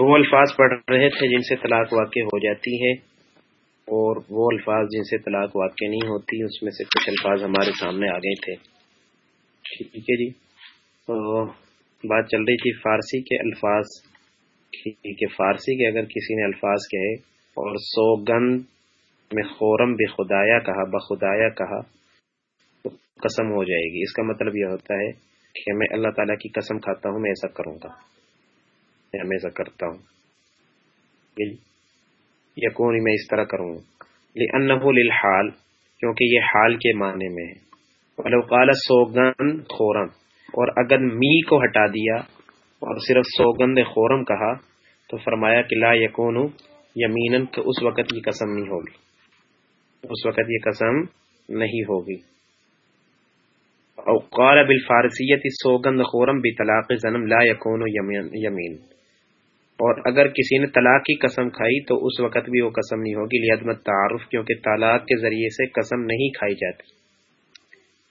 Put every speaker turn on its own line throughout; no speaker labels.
وہ الفاظ پڑھ رہے تھے جن سے طلاق واقع ہو جاتی ہے اور وہ الفاظ جن سے طلاق واقع نہیں ہوتی، اس میں سے کچھ الفاظ ہمارے سامنے آ گئے تھے۔ ٹھیک ہے جی۔ تو بات چل رہی تھی فارسی کے الفاظ کہ فارسی کے اگر کسی نے الفاظ کہے اور سو گند میں خورم بے خدایا کہا، بخدایا کہا، تو قسم ہو جائے گی۔ اس کا مطلب یہ ہوتا ہے کہ میں اللہ تعالیٰ کی قسم کھاتا ہوں، میں ایسا کروں گا۔ میں ہمیشہ کرتا ہوں۔ یعنی یقون میں اس طرح کروں۔ للحال، کیونکہ یہ حال کے معنی میں ہے۔ سوگن خورم، اور اگر می کو ہٹا دیا اور صرف سوگند خورم کہا، تو فرمایا کہ لا یقون یمین کہ اس وقت کی قسم نہیں ہوگی۔ اس وقت یہ قسم نہیں ہوگی۔ اوقال بالفارسیت سوگند خورم بطلاق زنم، لا یکون یمین۔ اور اگر کسی نے طلاق کی قسم کھائی تو اس وقت بھی وہ قسم نہیں ہوگی لیدمت تعارف، کیونکہ طلاق کے ذریعے سے قسم نہیں کھائی جاتی۔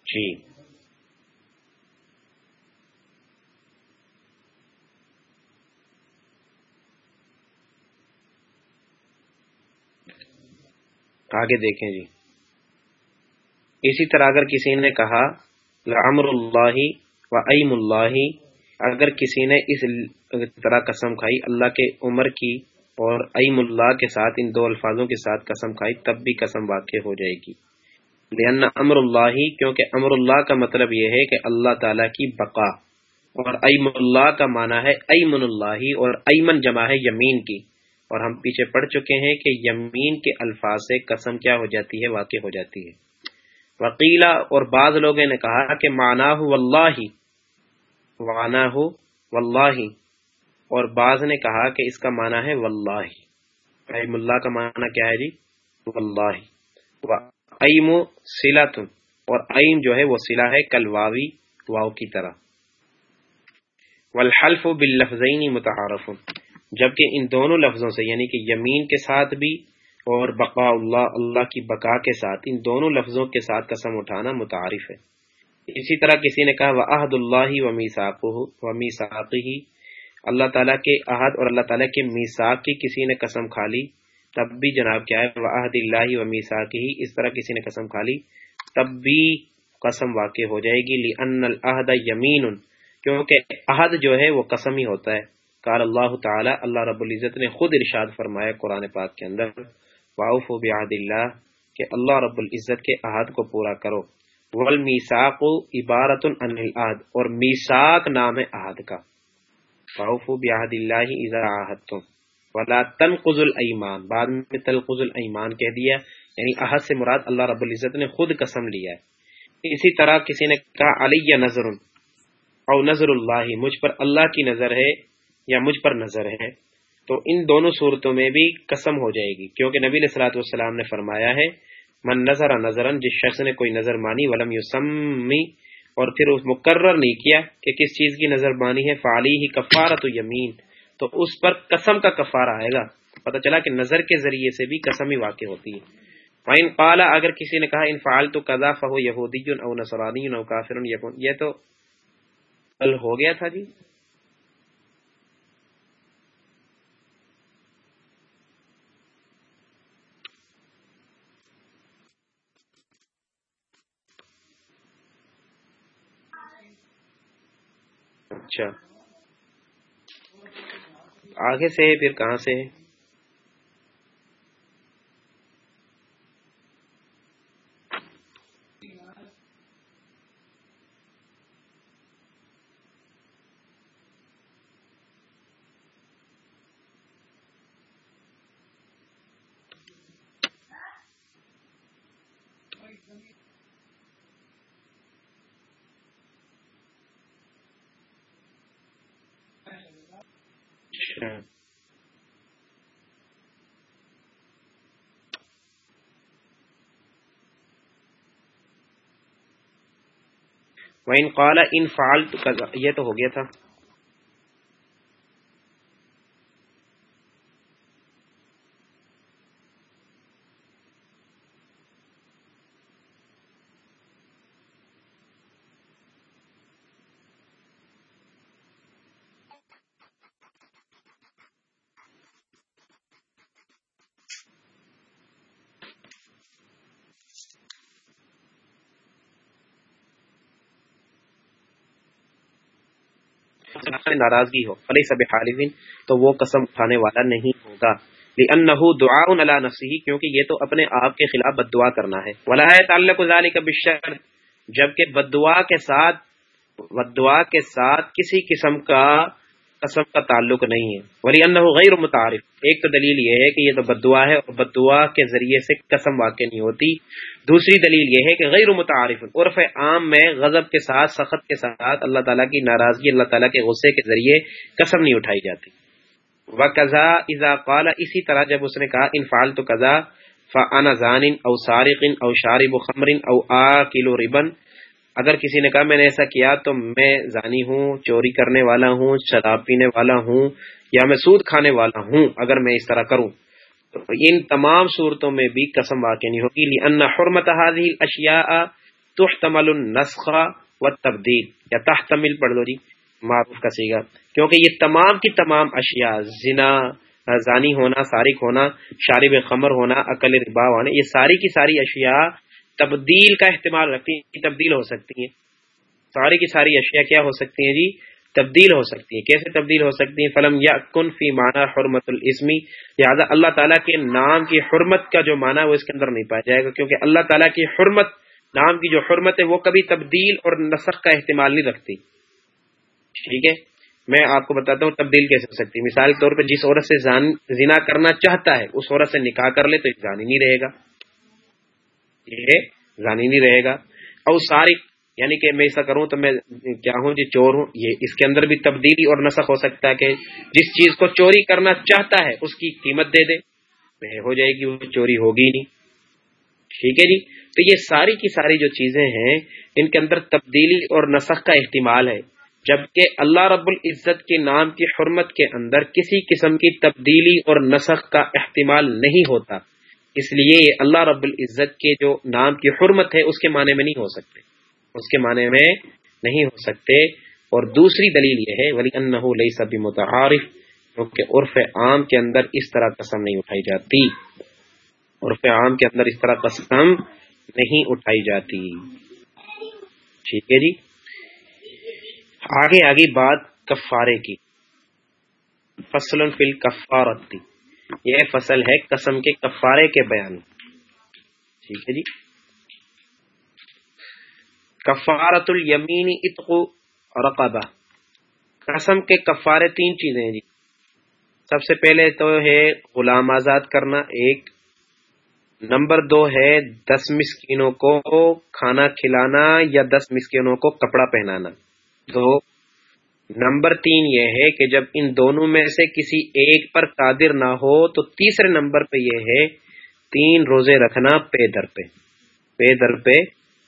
جی۔ آگے دیکھیں جی۔ اسی طرح اگر کسی نے کہا، لعمر اللہ و ایم اللہ اگر کسی نے اس طرح قسم کھائی، اللہ کے عمر کی اور ایم اللہ کے ساتھ، ان دو الفاظوں کے ساتھ قسم کھائی، تب بھی قسم واقع ہو جائے گی۔ لأن امر اللہ، کیونکہ امر اللہ کا مطلب یہ ہے کہ اللہ تعالی کی بقا۔ اور ایم اللہ کا معنی ہے ایمن اللہ، اور ایمن جمع ہے یمین کی۔ اور ہم پیچھے پڑھ چکے ہیں کہ یمین کے الفاظ سے قسم کیا ہو جاتی ہے، واقع ہو جاتی ہے۔ وکیلا اور بعض لوگوں نے کہا کہ مانا ہو اللہ وانا ہو واللہ۔ اور بعض نے کہا کہ اس کا معنی ہے واللہ۔ ایم اللہ کا معنی کیا ہے جی؟ واللہ۔ ایم سلت اور ایم جو ہے وہ سلا ہے کل واوی، واو کی طرح۔ والحلف باللفظین متعارف جبکہ ان دونوں لفظوں سے یعنی کہ یمین کے ساتھ بھی اور بقا اللہ اللہ کی بقا کے ساتھ، ان دونوں لفظوں کے ساتھ قسم اٹھانا متعارف ہے۔ اسی طرح کسی نے کہا وہ عہد اللہ و میساق اللہ تعالیٰ کے عہد اور اللہ تعالیٰ کے میساک کی کسی نے قسم کھا لی، تب بھی جناب کیا ہے؟ وہ عہد اللہ و میساک اس طرح کسی نے قسم کھا لی، تب بھی قسم واقع ہو جائے گی لی ان العہد یمین کیونکہ عہد جو ہے وہ قسم ہی ہوتا ہے۔ قال اللہ تعالی، اللہ رب العزت نے خود ارشاد فرمایا قرآن پاک کے اندر واؤف بعہد اللہ کہ اللہ رب العزت کے عہد کو پورا کرو۔ والمیثاق عبارت عن العہد، اور میثاق نام ہے عہد کا۔ واؤف بعہد اللہ اذا عاہدتم۔ ولا تنقض الایمان۔ بعد میں تلقض الایمان کہہ دیا۔ یعنی عہد سے مراد اللہ رب العزت نے خود قسم لیا ہے۔ اسی طرح کسی نے کہا علی نظر او نظر اللہ، مجھ پر اللہ کی نظر ہے یا مجھ پر نظر ہے؟ تو ان دونوں صورتوں میں بھی قسم ہو جائے گی، کیونکہ نبی السلاۃ والسلام نے فرمایا ہے من نظر نظر جس شخص نے کوئی نظر مانی، ولم یوسمی اور پھر اس مقرر نہیں کیا کہ کس چیز کی نظر مانی ہے فعلی ہی کفارہ تو یمین، تو اس پر قسم کا کفارہ آئے گا۔ پتہ چلا کہ نظر کے ذریعے سے بھی قسم ہی واقع ہوتی ہے۔ فائن قالا اگر کسی نے کہا، ان فعال تو قضا فہو یہودی او نصرانی او کافر یہ تو ہو گیا تھا جی۔ اچھا۔ آگے سے پھر کہاں سے ہیں وَإِن قَالَ إِن فَعَلْتُ كَذَا یہ تو ہو گیا تھا۔ ناراضگی ہو فلی سب حالفین تو وہ قسم اٹھانے والا نہیں ہوگا۔ لأنه دعاء على نفسه، کیونکہ یہ تو اپنے آپ کے خلاف بد دعا کرنا ہے۔ ولا يتعلق ذلك بالشر، جبکہ بد دعا کے ساتھ بد دعا کے ساتھ کسی قسم کا قسم کا تعلق نہیں ہے۔ ولی انه غیر متعارف۔ ایک تو دلیل یہ ہے کہ یہ تو بد دعا ہے اور بد دعا کے ذریعے سے قسم واقع نہیں ہوتی۔ دوسری دلیل یہ ہے کہ غیر متعارف۔ عرف عام میں غضب کے ساتھ، سخت کے ساتھ اللہ تعالیٰ کی ناراضگی، اللہ تعالیٰ کے غصے کے ذریعے قسم نہیں اٹھائی جاتی۔ و قزا ازا قال، اسی طرح جب اس نے کہا انفال تو قزا فانا زان او سارق او شارب خمر او آ کلو ربن اگر کسی نے کہا میں نے ایسا کیا تو میں زانی ہوں، چوری کرنے والا ہوں، شراب پینے والا ہوں یا میں سود کھانے والا ہوں اگر میں اس طرح کروں۔ تو ان تمام صورتوں میں بھی قسم واقع نہیں ہوگی۔ ان حرمت هذه الاشیاء تحتمل النسخ والتبديل۔ یا تحتمل پڑھ لو جی معروف کا سیگا کیونکہ یہ تمام کی تمام اشیاء، زنا، زانی ہونا، سارق ہونا، شارب خمر ہونا، عقل ربا ہونا، یہ ساری کی ساری اشیاء تبدیل کا احتمال رکھتی ہیں تبدیل ہو سکتی ہیں۔ ساری کی ساری اشیاء کیا ہو سکتی ہیں جی؟ تبدیل ہو سکتی ہیں۔ کیسے تبدیل ہو سکتی ہیں؟ فلم یا کن فی معنی حرمت الاسمی لہٰذا اللہ تعالیٰ کے نام کی حرمت کا جو معنی وہ اس کے اندر نہیں پایا جائے گا، کیونکہ اللہ تعالیٰ کی حرمت، نام کی جو حرمت ہے وہ کبھی تبدیل اور نسخ کا احتمال نہیں رکھتی۔ ٹھیک ہے؟ میں آپ کو بتاتا ہوں تبدیل کیسے ہو سکتی مثال کے طور پہ جس عورت سے زنا کرنا چاہتا ہے، اس عورت سے نکاح کر لے تو زانی نہیں رہے گا۔ یہ زانی نہیں رہے گا۔ اور ساری یعنی کہ میں ایسا کروں تو میں کیا ہوں جی چور ہوں۔ یہ اس کے اندر بھی تبدیلی اور نسخ ہو سکتا ہے کہ جس چیز کو چوری کرنا چاہتا ہے، اس کی قیمت دے دے۔ ہو جائے گی، وہ چوری ہوگی نہیں۔ ٹھیک ہے جی؟ تو یہ ساری کی ساری جو چیزیں ہیں، ان کے اندر تبدیلی اور نسخ کا احتمال ہے۔ جبکہ اللہ رب العزت کے نام کی حرمت کے اندر کسی قسم کی تبدیلی اور نسخ کا احتمال نہیں ہوتا۔ اس لیے اللہ رب العزت کے جو نام کی حرمت ہے، اس کے معنی میں نہیں ہو سکتے۔ اس کے معنی میں نہیں ہو سکتے۔ اور دوسری دلیل یہ ہے ولی لئی سبھی متعارف کیونکہ عرف عام کے اندر اس طرح قسم نہیں اٹھائی جاتی۔ عرف عام کے اندر اس طرح قسم نہیں اٹھائی جاتی۔ ٹھیک ہے جی؟ آگے آگے بات کفارے کی۔ فصل فل کفارتی یہ فصل ہے قسم کے کفارے کے بیان۔ ٹھیک ہے جی۔ کفارت المینی اتقو رقبہ۔ قسم کے کفارے تین چیزیں ہیں جی۔ سب سے پہلے تو ہے غلام آزاد کرنا ایک۔ نمبر دو ہے دس مسکینوں کو کھانا کھلانا یا دس مسکینوں کو کپڑا پہنانا۔ دو نمبر تین یہ ہے کہ جب ان دونوں میں سے کسی ایک پر قادر نہ ہو تو تیسرے نمبر پہ یہ ہے تین روزے رکھنا پے در پہ۔ پے در پہ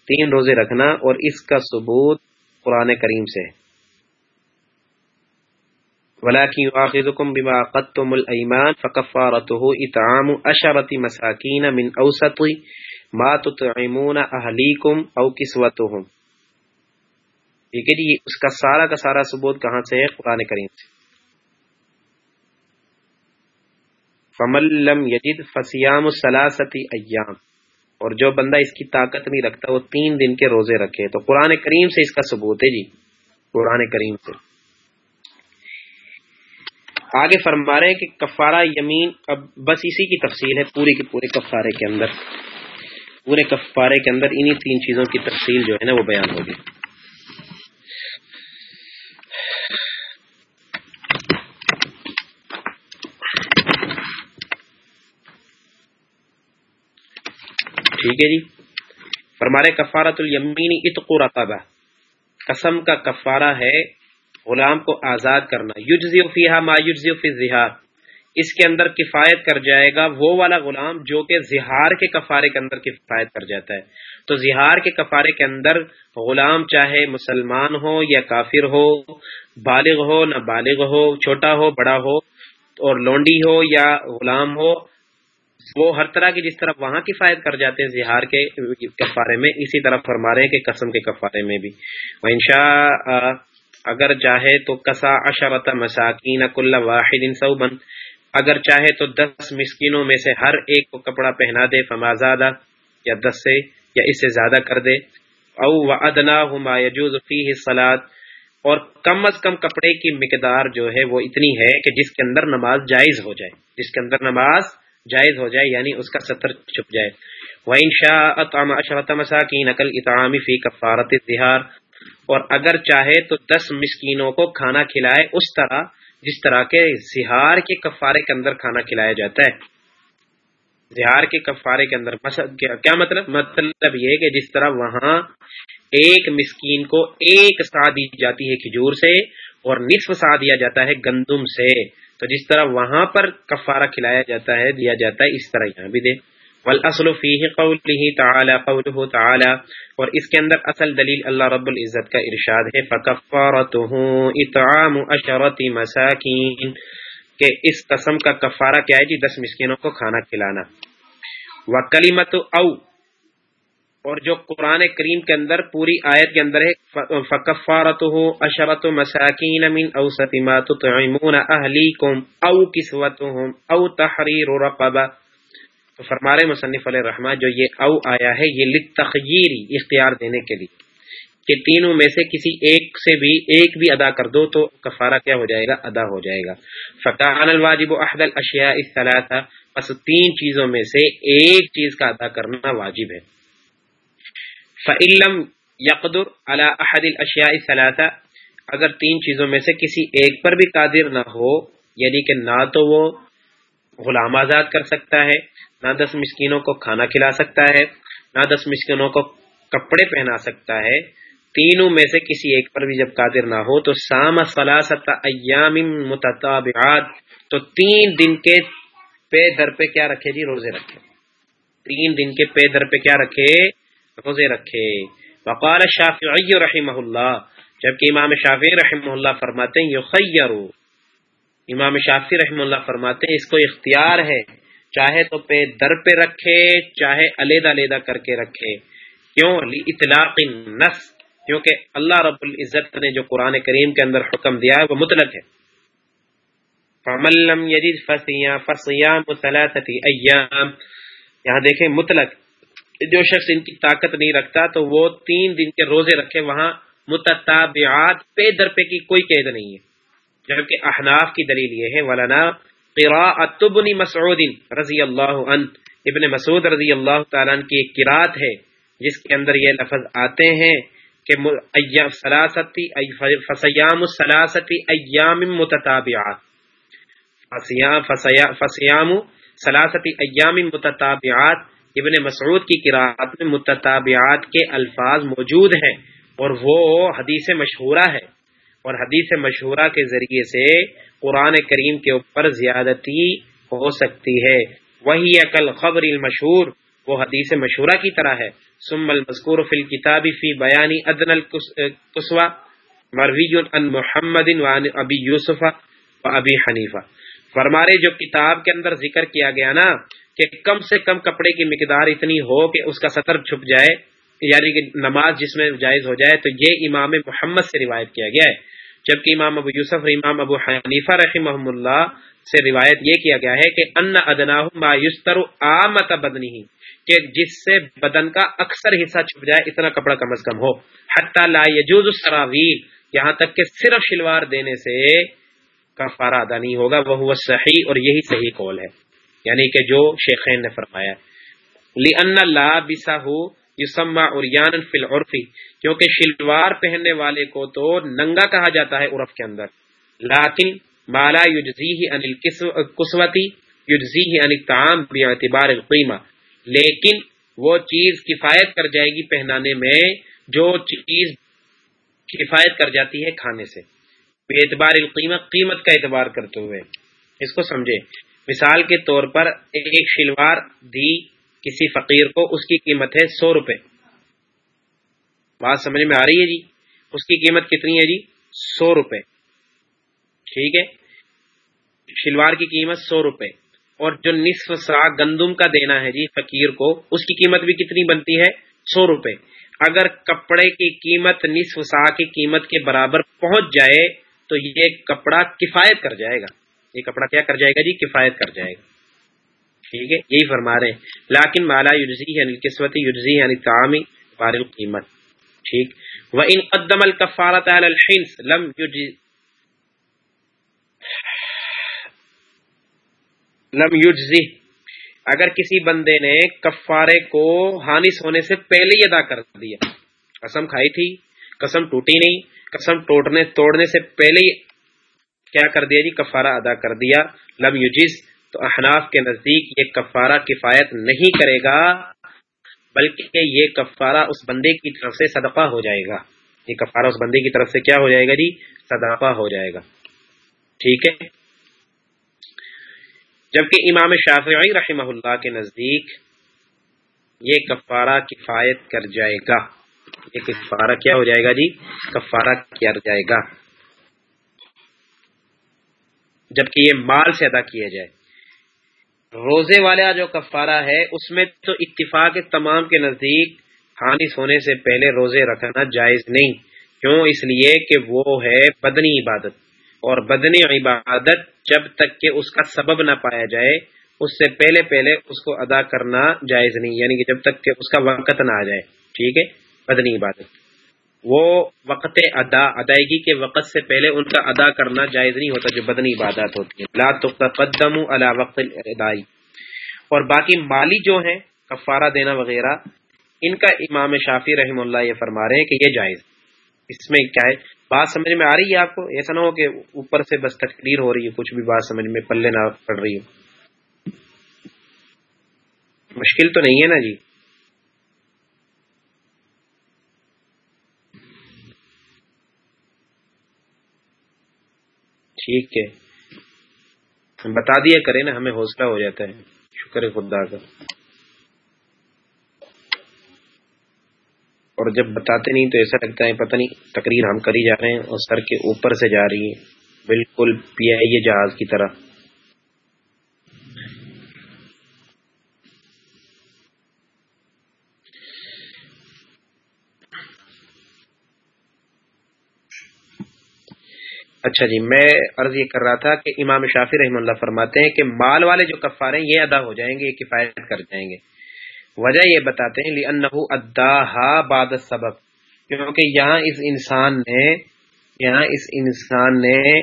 تین روزے رکھنا اور اس کا ثبوت قرآن کریم سے۔ ولاکم بما قدتم الایمان فکفارته اطعام اشرت مساکین من اوسط ما تطعمون اہلیکم او کسوتهم ٹھیک ہے جی اس کا سارا کا سارا ثبوت کہاں سے ہے؟ قرآن کریم سے۔ فملم یجد فسیام سلاستی ایام اور جو بندہ اس کی طاقت نہیں رکھتا، وہ تین دن کے روزے رکھے۔ تو قرآن کریم سے اس کا ثبوت ہے جی۔ قرآن کریم سے۔ آگے فرما رہے ہیں کہ کفارہ یمین، اب بس اسی کی تفصیل ہے پورے کے پورے کفارے کے اندر۔ پورے کفارے کے اندر انہی تین چیزوں کی تفصیل جو ہے نا، وہ بیان ہوگی ٹھیک ہے جی؟ فرمارے کفارت المینی اتقو رقبہ۔ قسم کا کفارہ ہے غلام کو آزاد کرنا۔ یجزی فیہا ما یجزی فی الزہار اس کے اندر کفایت کر جائے گا وہ والا غلام جو کہ زہار کے کفارے کے اندر کفایت کر جاتا ہے۔ تو زہار کے کفارے کے اندر غلام چاہے مسلمان ہو یا کافر ہو، بالغ ہو نہ بالغ ہو، چھوٹا ہو، بڑا ہو، اور لونڈی ہو یا غلام ہو وہ ہر طرح کی جس طرح وہاں کفایت کر جاتے ہیں زہار کے کفارے میں، اسی طرح فرما رہے ہیں کہ قسم کے کفارے میں بھی۔ انشا اگر چاہے تو کسا اشرت مساکین کل واحد صوبن اگر چاہے تو دس مسکینوں میں سے ہر ایک کو کپڑا پہنا دے فمازادہ یا دس سے یا اس سے زیادہ کر دے۔ او و ادنا ہما یجوز فیہ سلاد اور کم از کم کپڑے کی مقدار جو ہے وہ اتنی ہے کہ جس کے اندر نماز جائز ہو جائے۔ جس کے اندر نماز جائز ہو جائے یعنی اس کا سطر چھپ جائے۔ نقل اطعامی فی کفارت اظہار اور اگر چاہے تو دس مسکینوں کو کھانا کھلائے، اس طرح جس طرح کے زہار کے کفارے کے اندر کھانا کھلایا جاتا ہے۔ زہار کے کفارے کے اندر کیا مطلب؟ مطلب یہ کہ جس طرح وہاں ایک مسکین کو ایک سا دی جاتی ہے کھجور سے اور نصف سا دیا جاتا ہے گندم سے۔ تو جس طرح وہاں پر کفارہ کھلایا جاتا ہے، دیا جاتا ہے، اس طرح یہاں بھی دے والاصل فيه قوله تعالى قوله اور اس کے اندر اصل دلیل اللہ رب العزت کا ارشاد ہے۔ فکفارته اطعام عشرة مساکین کہ اس قسم کا کفارہ کیا ہے جی؟ دس مسکینوں کو کھانا کھلانا۔ وکلمت او اور جو قرآن کریم کے اندر پوری آیت کے اندر ہے فکفارته عشرة مساکین من اوسط ما تطعمون اهلیکم او کسوتهم او تحریر رقبہ تو فرمارے مصنف علیہ رحمٰ جو یہ او آیا ہے، یہ لتخیری اختیار دینے کے لیے کہ تینوں میں سے کسی ایک سے بھی، ایک بھی ادا کر دو تو کفارہ کیا ہو جائے گا؟ ادا ہو جائے گا۔ فتح الواجب احد الاشیاء الثلاثہ پس تین چیزوں میں سے ایک چیز کا ادا کرنا واجب ہے۔ فعلم یقدر علی احد الاشیاء الثلاثہ اگر تین چیزوں میں سے کسی ایک پر بھی قادر نہ ہو یعنی کہ نہ تو وہ غلام آزاد کر سکتا ہے، نہ دس مسکینوں کو کھانا کھلا سکتا ہے، نہ دس مسکینوں کو کپڑے پہنا سکتا ہے، تینوں میں سے کسی ایک پر بھی جب قادر نہ ہو، تو سام سلاست ایام متطابعات تو تین دن کے پے در پہ کیا رکھے جی؟ روزے رکھے۔ تین دن کے پے در پہ کیا رکھے؟ روزے رکھے۔ وقال شافعی رحمہ اللہ جبکہ امام شافعی رحمہ اللہ فرماتے ہیں، یخیرو۔ امام شافعی رحمہ اللہ فرماتے ہیں، اس کو اختیار ہے، چاہے تو پہ در پہ رکھے، چاہے علیحدہ علیحدہ کر کے رکھے۔ کیوں؟ اطلاق نس کیونکہ اللہ رب العزت نے جو قرآن کریم کے اندر حکم دیا ہے، وہ مطلق ہے۔ فملم یجد فسیام فسیام ایام یہاں دیکھیں مطلق۔ جو شخص ان کی طاقت نہیں رکھتا تو وہ تین دن کے روزے رکھے، وہاں متتابعات پہ در پہ کی کوئی قید نہیں ہے۔ جبکہ احناف کی دلیل یہ ہے ولانا قراءت ابن مسعود رضی اللہ عنہ۔ ابن مسعود رضی اللہ تعالیٰ عنہ کی ایک قرات ہے، جس کے اندر یہ لفظ آتے ہیں کہ فسیام السلاستی ایام متتابعات۔ فسیام سلاستی ایام متتابعات۔ ابن مسعود کی قرآت میں متتابعات کے الفاظ موجود ہیں اور وہ حدیث مشہورہ ہے اور حدیث مشہورہ کے ذریعے سے قرآن کریم کے اوپر زیادتی ہو سکتی ہے۔ وہی عقل خبر المشہور، وہ حدیث مشہورہ کی طرح ہے۔ سم المذکور فی الکتاب فی بیانی ادن القسوہ مروی ان محمد وان ابی یوسف و ابی حنیفہ۔ فرمارے جو کتاب کے اندر ذکر کیا گیا نا کہ کم سے کم کپڑے کی مقدار اتنی ہو کہ اس کا سطر چھپ جائے یعنی کہ نماز جس میں جائز ہو جائے، تو یہ امام محمد سے روایت کیا گیا ہے۔ جبکہ امام ابو یوسف اور امام ابو حنیفہ رحمہ اللہ سے روایت یہ کیا گیا ہے کہ ان ادنا ما یستر آمت بدنی کہ جس سے بدن کا اکثر حصہ چھپ جائے، اتنا کپڑا کم از کم ہو۔ حتی لا یجوز السراویل یہاں تک کہ صرف شلوار دینے سے کفارہ ادا نہیں ہوگا، وہ صحیح اور یہی صحیح قول ہے۔ یعنی کہ جو شیخین نے فرمایا لِأَنَّ لَا بِسَهُ یسما اریان فی العرفی کیونکہ شلوار پہننے والے کو تو ننگا کہا جاتا ہے عرف کے اندر۔ لیکن مالا یجزیہ ان القسوتی یجزیہ ان الطعام باعتبار القیمہ لیکن وہ چیز کفایت کر جائے گی پہنانے میں جو چیز کفایت کر جاتی ہے کھانے سے۔ بے اعتبار القیمہ قیمت کا اعتبار کرتے ہوئے۔ اس کو سمجھے مثال کے طور پر ایک شلوار دی کسی فقیر کو، اس کی قیمت ہے سو روپے۔ بات سمجھ میں آ رہی ہے جی؟ اس کی قیمت کتنی ہے جی؟ سو روپے۔ ٹھیک ہے؟ شلوار کی قیمت سو روپے۔ اور جو نصف سا گندم کا دینا ہے جی فقیر کو، اس کی قیمت بھی کتنی بنتی ہے؟ سو روپے۔ اگر کپڑے کی قیمت نصف سا کی قیمت کے برابر پہنچ جائے، تو یہ کپڑا کفایت کر جائے گا۔ یہ کپڑا کیا کر جائے گا جی؟ کفایت کر جائے گا۔ ٹھیک ہے؟ یہی فرما رہے ہیں۔ لاکن مالا یوزی یعنی قسمتی یوزی یعنی تعامی بار القیمت۔ ٹھیک؟ وَإِن قَدَّمَ الْكَفَّارَةَ عَلَى الْحِنْسِ لَمْ لم یجزی۔ اگر کسی بندے نے کفارے کو ہانس ہونے سے پہلے ہی ادا کر دیا، قسم کھائی تھی، قسم ٹوٹی نہیں، قسم توڑنے توڑنے سے پہلے ہی کیا کر دیا جی؟ کفارہ ادا کر دیا۔ لم یجز، تو احناف کے نزدیک یہ کفارہ کفایت نہیں کرے گا، بلکہ یہ کفارہ اس بندے کی طرف سے صدقہ ہو جائے گا۔ یہ کفارہ اس بندے کی طرف سے کیا ہو جائے گا جی؟ صدقہ ہو جائے گا۔ ٹھیک ہے؟ جبکہ امام شافعی رحمہ اللہ کے نزدیک یہ کفارہ کفایت کر جائے گا۔ یہ کفارہ کیا ہو جائے گا جی؟ کفارہ کیا جائے گا۔ جبکہ یہ مال سے ادا کیا جائے۔ روزے والا جو کفارہ ہے، اس میں تو اتفاق تمام کے نزدیک حانث ہونے سے پہلے روزے رکھنا جائز نہیں، کیوں؟ اس لیے کہ وہ ہے بدنی عبادت۔ اور بدنی عبادت جب تک کہ اس کا سبب نہ پایا جائے، اس سے پہلے پہلے اس کو ادا کرنا جائز نہیں یعنی کہ جب تک کہ اس کا وقت نہ آ جائے۔ ٹھیک ہے؟ بدنی عبادت۔ وہ وقت ادا، ادائیگی کے وقت سے پہلے ان کا ادا کرنا جائز نہیں ہوتا جو بدنی عبادت ہوتی ہے لا تقدم علی وقت ادائی اور باقی مالی جو ہیں، کفارہ دینا وغیرہ، ان کا امام شافی رحم اللہ یہ فرما رہے ہیں کہ یہ جائز۔ اس میں کیا ہے؟ بات سمجھ میں آ رہی ہے آپ کو؟ ایسا نہ ہو کہ اوپر سے بس تقریر ہو رہی ہے، کچھ بھی بات سمجھ میں پلے نہ پڑ رہی ہو۔ مشکل تو نہیں ہے نا جی؟ ٹھیک ہے۔ بتا دیا کرے نا، ہمیں حوصلہ ہو جاتا ہے۔ شکر ہے خدا کا۔ اور جب بتاتے نہیں تو ایسا لگتا ہے، پتہ نہیں، تقریر ہم کری جا رہے ہیں اور سر کے اوپر سے جا رہی ہے۔ بالکل پی آئی جہاز کی طرح۔ اچھا جی میں عرض یہ کر رہا تھا کہ امام شافی رحم اللہ فرماتے ہیں کہ مال والے جو کفارے ہیں، یہ ادا ہو جائیں گے، یہ کفایت کر جائیں گے۔ وجہ یہ بتاتے ہیں ادا باد سبب کیونکہ یہاں اس انسان نے، یہاں اس انسان نے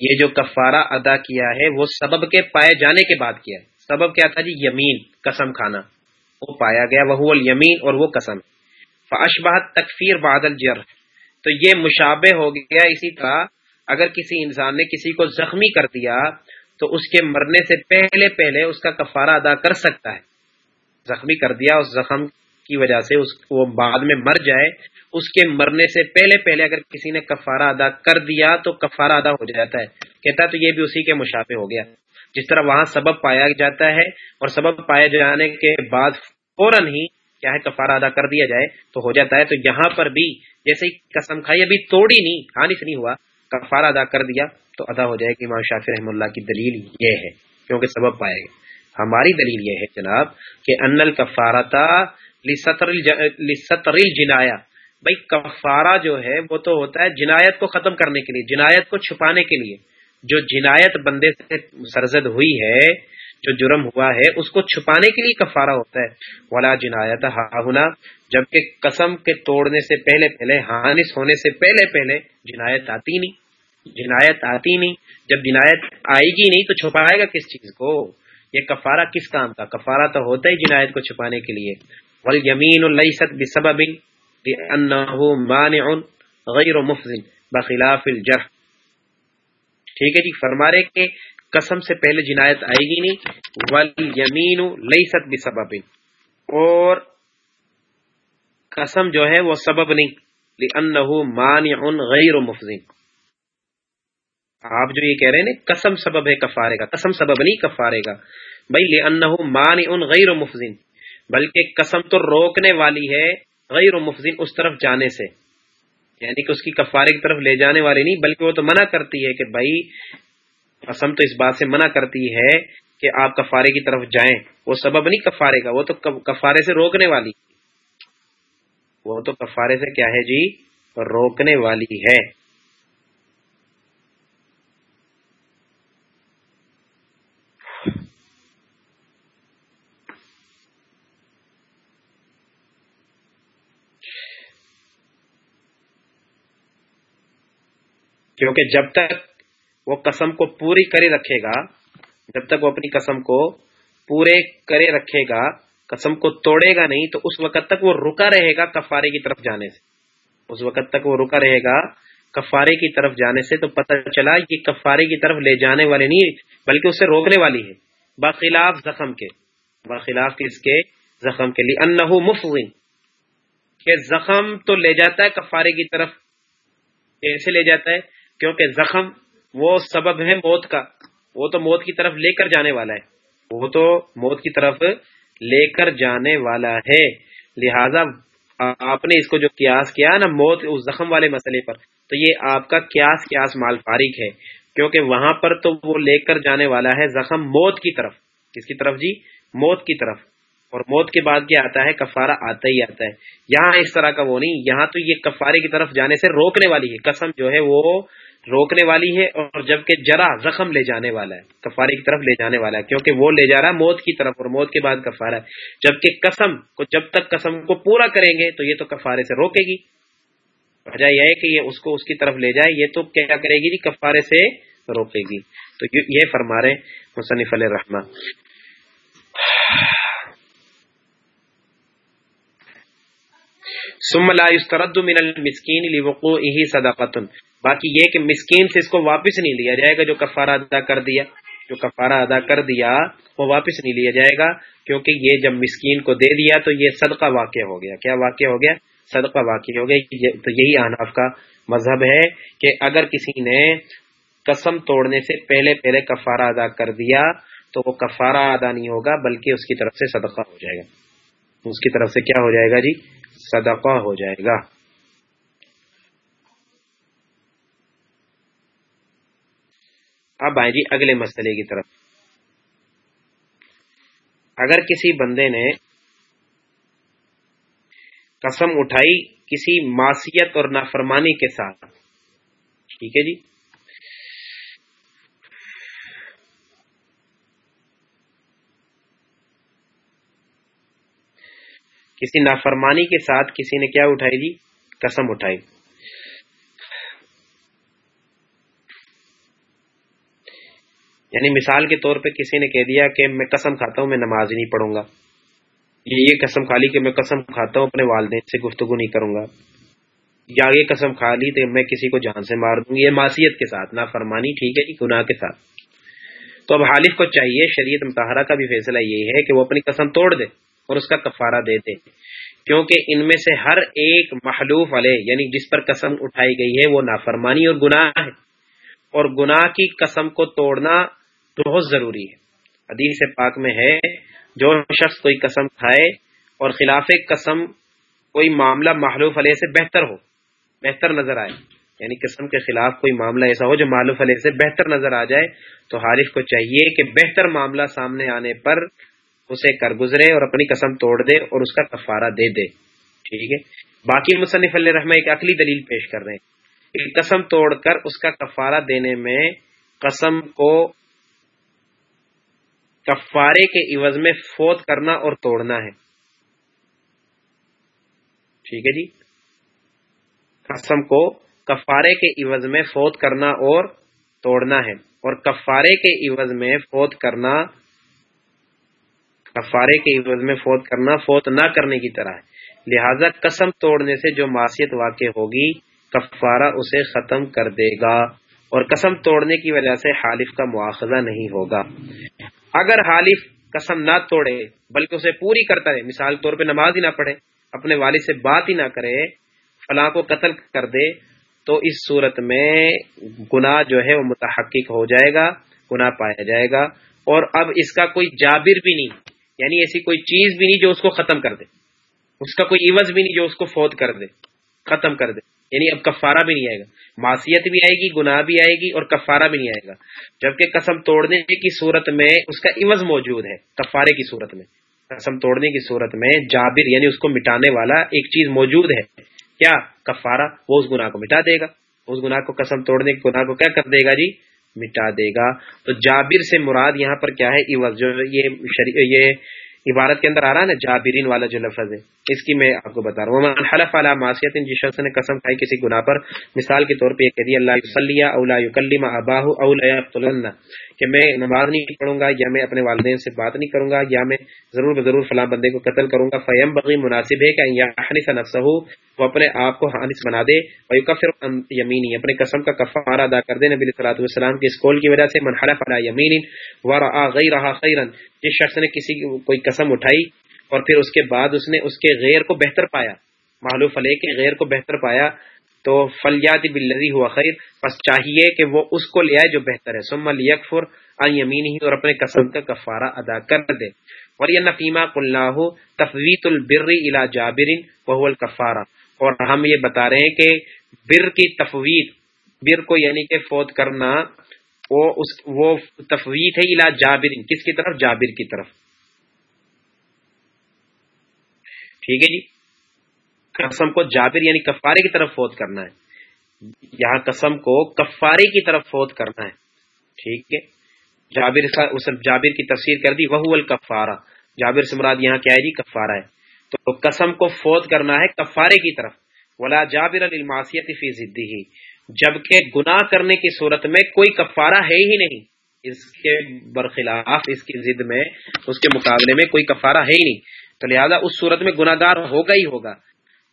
یہ جو کفارہ ادا کیا ہے، وہ سبب کے پائے جانے کے بعد کیا سبب کیا تھا جی؟ یمین، قسم کھانا۔ وہ پایا گیا وہ یمین اور وہ قسم۔ فاشبہ تکفیر بادل جر تو یہ مشابہ ہو گیا اسی طرح اگر کسی انسان نے کسی کو زخمی کر دیا تو اس کے مرنے سے پہلے پہلے اس کا کفارہ ادا کر سکتا ہے۔ زخمی کر دیا، اس زخم کی وجہ سے اس وہ بعد میں مر جائے۔ اس کے مرنے سے پہلے پہلے اگر کسی نے کفارہ ادا کر دیا تو کفارہ ادا ہو جاتا ہے۔ کہتا تو یہ بھی اسی کے مشافے ہو گیا۔ جس طرح وہاں سبب پایا جاتا ہے اور سبب پائے جانے کے بعد فوراً ہی کیا ہے، کفارہ ادا کر دیا جائے تو ہو جاتا ہے۔ تو یہاں پر بھی جیسے قسم کھائی، ابھی توڑی نہیں ہانس نہیں ہوا۔ کفارہ ادا کر دیا تو ادا ہو جائے گی امام شافی رحم اللہ کی دلیل یہ ہے، کیونکہ سبب پائے گا ہماری دلیل یہ ہے جناب کہ ان الکفارتا ستر جنایا بھائی کفارہ جو ہے وہ تو ہوتا ہے جنایت کو ختم کرنے کے لیے، جنایت کو چھپانے کے لیے۔ جو جنایت بندے سے سرزد ہوئی ہے، جو جرم ہوا ہے، اس کو چھپانے کے لیے کفارہ ہوتا ہے۔ ولا جنایت ہونا جبکہ قسم کے توڑنے سے پہلے پہلے، ہانس ہونے سے پہلے پہلے جنایت آتی نہیں، جنایت آتی نہیں۔ جب جنایت آئے گی نہیں تو چھپائے گا کس چیز کو؟ یہ کفارہ کس کام کا؟ کفارہ تو ہوتا ہی جنایت کو چھپانے کے لیے۔ یمین غیر مفزن بخلاف الجرح۔ ٹھیک ہے جی فرما رہے کہ قسم سے پہلے جنایت آئے گی نہیں۔ ول یمین لئی بسبب۔ اور قسم جو ہے وہ سبب نہیں۔ مانع غیر مفزن۔ آپ جو یہ کہہ رہے ہیں قسم سبب ہے کفارے کا۔ قسم سبب نہیں، کفارے کا۔ بھائی، لأنه مانع غیر مفزن۔ بلکہ قسم تو روکنے والی ہے غیر مفزن اس طرف جانے سے۔ یعنی کہ اس کی کفارے کی طرف لے جانے والی نہیں، بلکہ وہ تو منع کرتی ہے کہ بھائی، قسم تو اس بات سے منع کرتی ہے کہ آپ کفارے کی طرف جائیں۔ وہ سبب نہیں کفارے کا، وہ تو کفارے سے روکنے والی۔ وہ تو کفارے سے کیا ہے جی؟ روکنے والی ہے۔ کیونکہ جب تک وہ قسم کو پوری کرے رکھے گا، جب تک وہ اپنی قسم کو پورے کرے رکھے گا قسم کو توڑے گا نہیں تو اس وقت تک وہ رکا رہے گا کفارے کی طرف جانے سے۔ اس وقت تک وہ رکا رہے گا کفارے کی طرف جانے سے تو پتہ چلا یہ کفارے کی طرف لے جانے والے نہیں بلکہ اسے روکنے والی ہے۔ بخلاف زخم کے بخلاف کس کے؟ زخم کے لیے۔ انہو مفوین کہ زخم تو لے جاتا ہے کفارے کی طرف۔ کیسے لے جاتا ہے کیونکہ زخم وہ سبب ہے موت کا۔ وہ تو موت کی طرف لے کر جانے والا ہے۔ وہ تو موت کی طرف لے کر جانے والا ہے۔ لہذا آپ نے اس کو جو قیاس کیا نا، موت اس زخم والے مسئلے پر، تو یہ آپ کا قیاس قیاس مال فارغ ہے۔ کیونکہ وہاں پر تو وہ لے کر جانے والا ہے زخم موت کی طرف۔ کس کی طرف جی؟ موت کی طرف۔ اور موت کے بعد کیا آتا ہے؟ کفارہ آتا ہی آتا ہے۔ یہاں اس طرح کا وہ نہیں، یہاں تو یہ کفارے کی طرف جانے سے روکنے والی ہے۔ قسم جو ہے وہ روکنے والی ہے اور جبکہ جرا زخم لے جانے والا ہے، کفارے کی طرف لے جانے والا ہے، کیونکہ وہ لے جا رہا ہے موت کی طرف اور موت کے بعد کفارہ ہے۔ جبکہ قسم کو جب تک قسم کو پورا کریں گے تو یہ تو کفارے سے روکے گی۔ وجہ یہ ہے کہ یہ اس کو اس کی طرف لے جائے، یہ تو کیا کرے گی جی کفارے سے روکے گی۔ تو یہ فرما رہے مصنف علیہ رحمان ثم لا يسترد من المسكين لوقوعه صدقه باقی یہ کہ مسکین سے اس کو واپس نہیں لیا جائے گا جو کفارہ ادا کر دیا، جو کفارہ ادا کر دیا، وہ واپس نہیں لیا جائے گا، کیونکہ یہ جب مسکین کو دے دیا تو یہ صدقہ واقع ہو گیا۔ کیا واقع ہو گیا؟ صدقہ واقع ہو گیا۔ تو یہی اناف کا مذہب ہے کہ اگر کسی نے قسم توڑنے سے پہلے پہلے کفارہ ادا کر دیا تو وہ کفارہ ادا نہیں ہوگا، بلکہ اس کی طرف سے صدقہ ہو جائے گا۔ اس کی طرف سے کیا ہو جائے گا جی؟ صدقہ ہو جائے گا۔ اب آئیں جی اگلے مسئلے کی طرف۔ اگر کسی بندے نے قسم اٹھائی کسی معصیت اور نافرمانی کے ساتھ، ٹھیک ہے جی؟ کسی نافرمانی کے ساتھ کسی نے کیا اٹھائی جی؟ قسم اٹھائی۔ یعنی مثال کے طور پہ کسی نے کہہ دیا کہ میں قسم کھاتا ہوں، میں نماز نہیں پڑھوں گا۔ یہ قسم کھا لی کہ میں قسم کھاتا ہوں، اپنے والدین سے گفتگو نہیں کروں گا۔ یا یہ قسم کھا لی تو میں کسی کو جان سے مار دوں گی یہ معصیت کے ساتھ نہ فرمانی ٹھیک ہے جی گناہ کے ساتھ۔ تو اب حالف کو چاہیے، شریعت متحرہ کا بھی فیصلہ یہ ہے کہ وہ اپنی قسم توڑ دے۔ اور اس کا کفارہ دے دے کیونکہ ان میں سے ہر ایک محلوف علیہ یعنی جس پر قسم اٹھائی گئی ہے، وہ نافرمانی اور گناہ ہے۔ اور گناہ کی قسم کو توڑنا بہت ضروری ہے۔ حدیث پاک میں ہے، جو شخص کوئی قسم کھائے اور خلاف قسم کوئی معاملہ محلوف علیہ سے بہتر ہو، بہتر نظر آئے یعنی قسم کے خلاف کوئی معاملہ ایسا ہو جو معلوف علیہ سے بہتر نظر آ جائے، تو حارف کو چاہیے کہ بہتر معاملہ سامنے آنے پر اسے کر گزرے اور اپنی قسم توڑ دے اور اس کا کفارہ دے دے۔ ٹھیک ہے؟ باقی مصنف علیہ رحمہ ایک عقلی دلیل پیش کر رہے ہیں۔ ایک قسم توڑ کر اس کا کفارہ دینے میں قسم کو کفارے کے عوض میں فوت کرنا اور توڑنا ہے۔ ٹھیک ہے جی؟ قسم کو کفارے کے عوض میں فوت کرنا اور توڑنا ہے۔ اور کفارے کے عوض میں فوت کرنا کفارے کے عوض میں فوت کرنا فوت نہ کرنے کی طرح ہے۔ لہذا قسم توڑنے سے جو معاشیت واقع ہوگی، کفارہ اسے ختم کر دے گا۔ اور قسم توڑنے کی وجہ سے حالف کا مواخذہ نہیں ہوگا۔ اگر حالف قسم نہ توڑے، بلکہ اسے پوری کرتا رہے، مثال طور پہ نماز ہی نہ پڑھے، اپنے والد سے بات ہی نہ کرے، فلاں کو قتل کر دے، تو اس صورت میں گناہ جو ہے وہ متحقق ہو جائے گا، گناہ پایا جائے گا۔ اور اب اس کا کوئی جابر بھی نہیں۔ یعنی ایسی کوئی چیز بھی نہیں جو اس کو ختم کر دے۔ اس کا کوئی عوض بھی نہیں جو اس کو فوت کر دے، ختم کر دے۔ یعنی اب کفارہ بھی نہیں آئے گا۔ معصیت بھی آئے گی، گناہ بھی آئے گی اور کفارہ بھی نہیں آئے گا۔ جبکہ قسم توڑنے کی صورت میں اس کا عوض موجود ہے، کفارے کی صورت میں۔ قسم توڑنے کی صورت میں جابر یعنی اس کو مٹانے والا ایک چیز موجود ہے۔ کیا؟ کفارہ، وہ اس گناہ کو مٹا دے گا۔ اس گناہ کو قسم توڑنے کے گناہ کو کیا کر دے گا جی؟ مٹا دے گا۔ تو جابر سے مراد یہاں پر کیا ہے؟ عوض جو یہ یہ عبارت کے اندر آ رہا ہے نا، جابرین والا جو لفظ ہے۔ اس کی میں آپ کو بتا رہا ہوں۔ حلف علی معصیت جس شخص نے قسم کھائی کسی گناہ پر، مثال کے طور پہ یہ کہہ دیا، اللہ صلی اولا یکلم اباہ اولا یقتلن. کہ میں نماز نہیں پڑھوں گا یا میں اپنے والدین سے بات نہیں کروں گا یا میں ضرور ضرور فلاں بندے کو قتل کروں گا فیم بغی مناسب ہے کہ حنف نفسہ وہ اپنے آپ کو حانث بنا دے اور کفر یمینی اپنے قسم کا کفارہ ادا کر دے، نبی صلاحت والسلام کی اس قول کی وجہ سے، من حلف علی یمین ورعا غیرہا خیرن، جس شخص نے کسی کوئی قسم اٹھائی اور پھر اس کے بعد اس نے اس کے غیر کو بہتر پایا معلوم علیہ کے غیر کو بہتر پایا تو فلیات بلزی ہوا خیر بس چاہیے کہ وہ اس کو لے آئے جو بہتر ہے۔ سم یکفر یمین ہی اور اپنے قسم کا کفارہ ادا کر دے۔ اور یہ نفیمہ کلّہ تفویت البر الا جابرین وہ الکفارہ اور ہم یہ بتا رہے ہیں کہ بر کی تفویت، بر کو یعنی کہ فوت کرنا، وہ اس، وہ تفویت ہے الا جابرین کس کی طرف؟ جابر کی طرف۔ ٹھیک ہے جی؟ قسم کو جابر یعنی کفارے کی طرف فوت کرنا ہے۔ یہاں قسم کو کفارے کی طرف فوت کرنا ہے۔ ٹھیک ہے۔ جابر جابر کی تفسیر کر دی وہ الکفارہ۔ جابر سے مراد یہاں کیا ہے جی؟ کفارہ ہے۔ تو قسم کو فوت کرنا ہے کفارے کی طرف۔ ولا جابر الماسیت فی ضدی ہی جبکہ گناہ کرنے کی صورت میں کوئی کفارہ ہے ہی نہیں۔ اس کے برخلاف، اس کی ضد میں، اس کے مقابلے میں کوئی کفارہ ہے ہی نہیں۔ تو لہٰذا اس صورت میں گناگار ہوگا ہی ہوگا۔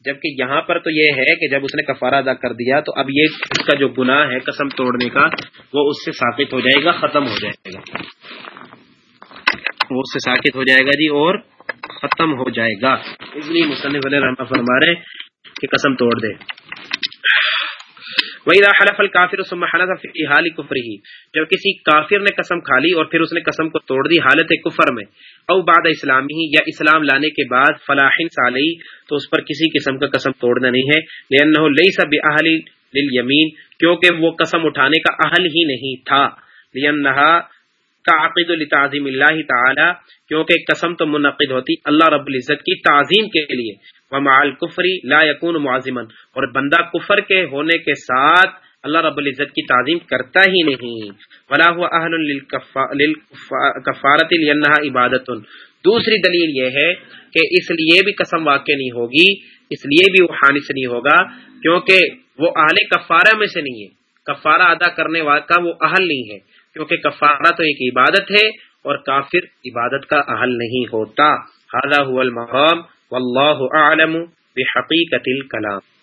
جبکہ یہاں پر تو یہ ہے کہ جب اس نے کفارہ ادا کر دیا تو اب یہ اس کا جو گناہ ہے قسم توڑنے کا، وہ اس سے ثابت ہو جائے گا، ختم ہو جائے گا۔ وہ اس سے ثابت ہو جائے گا جی اور ختم ہو جائے گا۔ اس لیے مصنف علیہ رحمہ فرما رہے کہ قسم توڑ دے۔ وَإِذَا حَلَفَ الْكَافِرُ ثُمَّ حَلَفَ فِي حَالِ كُفْرِهِ۔ جب کسی کافر نے قسم کھا لی اور پھر اس نے قسم کو توڑ دی حالت کفر میں، او بعد اسلامی یا اسلام لانے کے بعد فلاحن صالحی، تو اس پر کسی قسم کا قسم توڑنا نہیں ہے، لِأَنَّهُ لَيْسَ بِأَهْلِ لِلْيَمِينِ، کیونکہ وہ قسم اٹھانے کا اہل ہی نہیں تھا۔ لِأَنَّهَا تعقد لتعظیم اللہ تعالی، کیونکہ قسم تو منعقد ہوتی اللہ رب العزت کی تعظیم کے لیے۔ ومع الكفر لا يكون معظما۔ اور بندہ کفر کے ہونے کے ساتھ اللہ رب العزت کی تعظیم کرتا ہی نہیں۔ ولا هو اهل للكفارۃ لانها عبادت۔ دوسری دلیل یہ ہے کہ اس لیے بھی قسم واقع نہیں ہوگی، اس لیے بھی وہ حانث نہیں ہوگا، کیونکہ وہ اہل کفارہ میں سے نہیں ہے۔ کفارہ ادا کرنے والا کا وہ اہل نہیں ہے۔ کیونکہ کفارہ تو ایک عبادت ہے اور کافر عبادت کا اہل نہیں ہوتا۔ هذا هو المقام واللہ اعلم بحقیقت الکلام۔